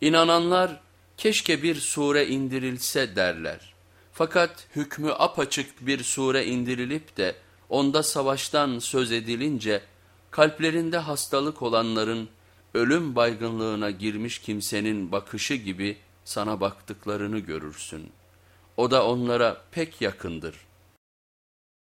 İnananlar keşke bir sure indirilse derler. Fakat hükmü apaçık bir sure indirilip de onda savaştan söz edilince kalplerinde hastalık olanların ölüm baygınlığına girmiş kimsenin bakışı gibi sana baktıklarını görürsün. O da onlara pek yakındır.